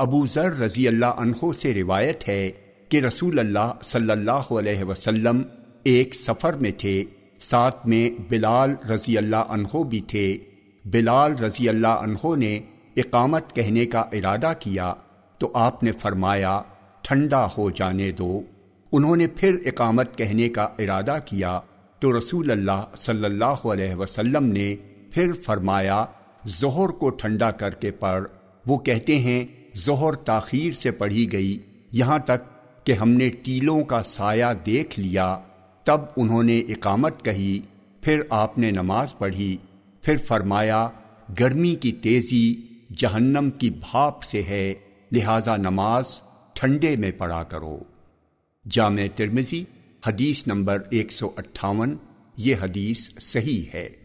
ابو ذر رضی اللہ عنہ سے روایت ہے کہ رسول اللہ صلی اللہ علیہ وسلم ایک سفر میں تھے، ساتھ میں بلال رضی اللہ عنہ بھی تھے۔ بلال رضی اللہ عنہ نے اقامت کہنے کا ارادہ کیا تو آپ نے فرمایا، ٹھنڈا ہو جانے دو۔ انہوں نے پھر اقامت کہنے کا ارادہ کیا تو رسول اللہ صلی اللہ علیہ وسلم نے پھر فرمایا ظہر کو ٹھنڈا کر کے پڑھ۔ وہ کہتے ہیں ظہر تاخیر سے پڑھی گئی۔ یہاں تک کہ ہم نے ٹیلوں کا سایہ دیکھ لیا۔ تب انہوں نے اقامت کہی، پھر آپ نے نماز پڑھی۔ پھر فرمایا، گرمی کی تیزی جہنم کی بھاپ سے ہے، لہذا نماز ٹھنڈے میں پڑھا کرو۔ جامع ترمزی حدیث نمبر ایک سو اٹھاون، یہ حدیث صحیح ہے۔